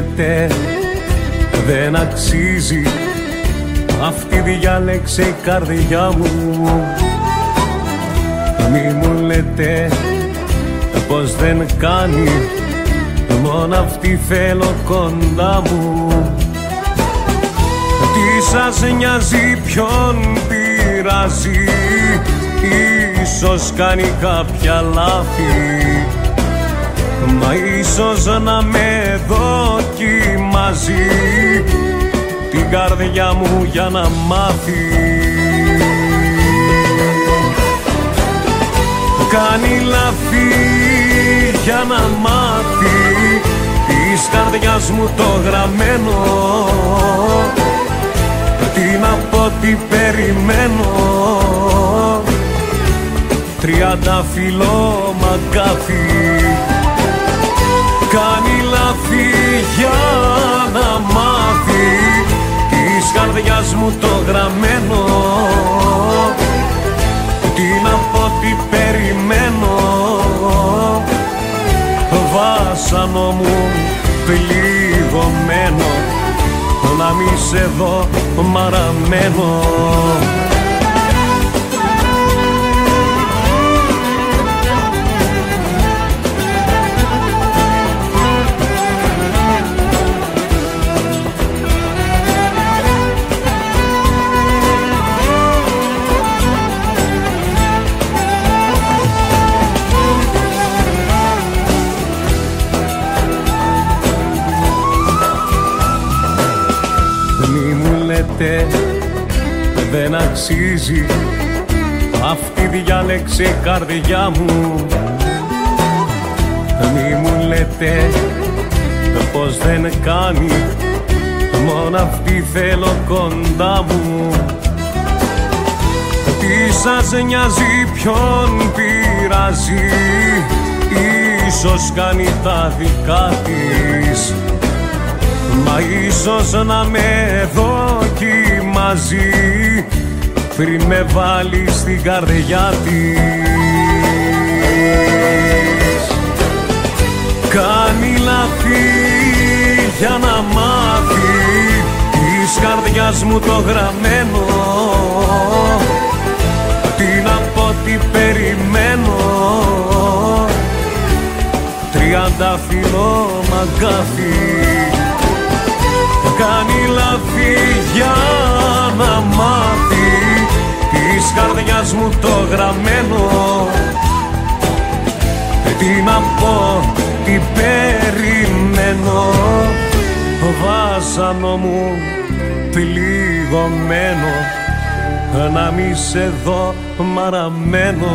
λέτε δεν αξίζει αυτή διάλεξε η καρδιά μου. Μη μου λέτε πως δεν κάνει Μόνο αυτή θέλω κοντά μου. Τι σας νοιάζει ποιον πειράζει Ίσως κάνει κάποια λάθη Μα ίσως να με δοκιμάζει Την καρδιά μου για να μάθει. Κάνει λάθη για να μάθει Της καρδιάς μου το γραμμένο. Τι να πω τι περιμένω. Τριάντα φιλό μαγκάφι Της καρδιάς μου το γραμμένο. Τι να πω τι περιμένω. Βάσανο μου πληγωμένο. Να μη σε δω μαραμένο δεν αξίζει αυτή διάλεξε η καρδιά μου. Μη μου λέτε πως δεν κάνει μόνο αυτή θέλω κοντά μου. Τι σας νοιάζει ποιον πειράζει Ίσως κάνει τα δικά της. Μα ίσως να με δοκιμάζει πριν με βάλει στην καρδιά της. Κάνει λαθή για να μάθει. Της καρδιάς μου το γραμμένο. Τι να πω τι περιμένω. Τριάντα φιλό μαγκάφι γραμμένο. Τι να πω, τι περιμένω. Βάσανο μου πληγωμένο να μη σε δω μαραμένο